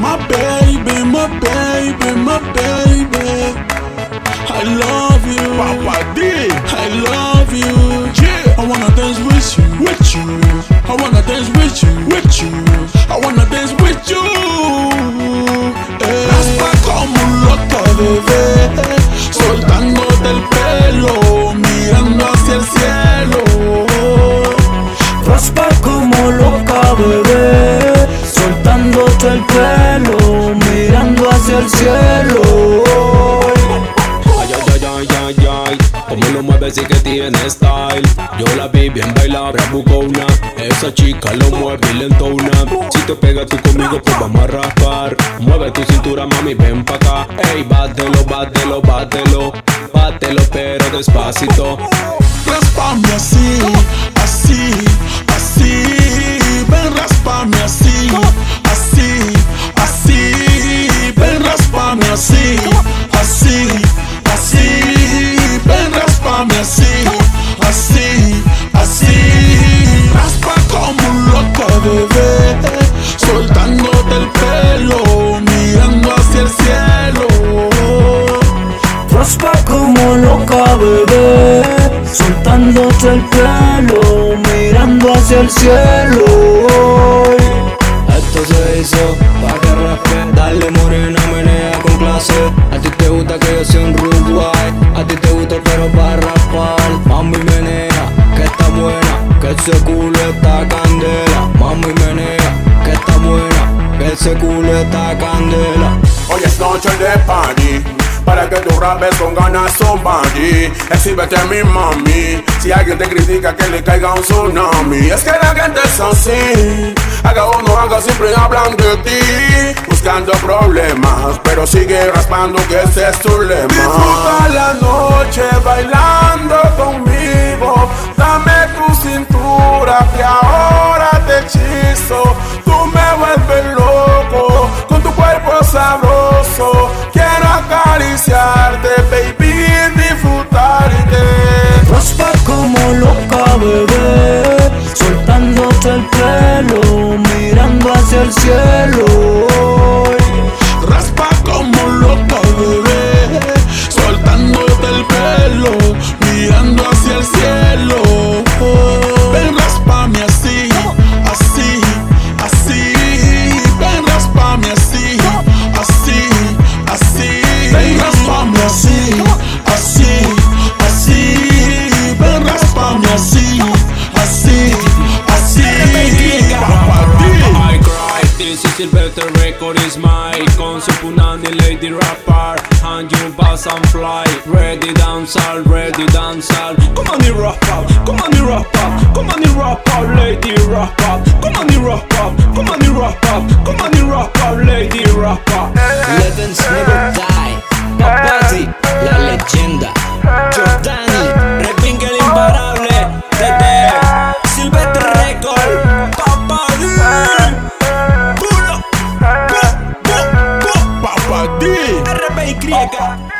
My baby, my baby, my baby. I love you. Papa D. I love you. Yeah. I wanna dance with you. With you. I wanna dance with you. With you. I wanna dance with you. Eh. Raspa como un loco, bebé. Soltándote el pelo, mirando hacia el cielo. El cielo. Ay, ay, ay, ay, ay, ay, como lo mueve sí que tiene style. Yo la vi bien bailable, bucona Esa chica lo mueve lentona Si te pegas tú conmigo pues vamos a raspar Mueve tu cintura mami ven pa' acá. Ey, bátelo, bátelo, bátelo. Bátelo pero despacito. Raspame así, así, Soltándote el pelo, mirando hacia el cielo. Esto se hizo pa' que raspe Dale morena, menea con clase. A ti te gusta que yo sea un rude boy A ti te gusta pero pa' raspar Mami menea, que está buena. Que ese culo está candela. Mami menea, que está buena. Que ese culo está candela. Hoy es noche de party tú rapes con ganas somebody Exhíbete mi mami. Si alguien te critica que le caiga un tsunami. Es que la gente es así. Haga o no haga siempre hablan de ti. Buscando problemas Pero sigue raspando que ese es tu lema. Disfruta la noche bailando conmigo. Dame tu cintura que ahora te hechizo. Tú me vuelves loco con tu cuerpo sabroso. Quiero acariciarte, Raspa como loco, bebé. Soltándote el pelo, mirando hacia cry, better Record is mine. Con su punani lady rapper And you pass and fly. Ready dance ready dance Come on you rock up, come on you rock up. Come on you rock up, lady rock up Come on you rock up, come on you rock up. Come on you rock up, lady rock up. D. Arabei, criega.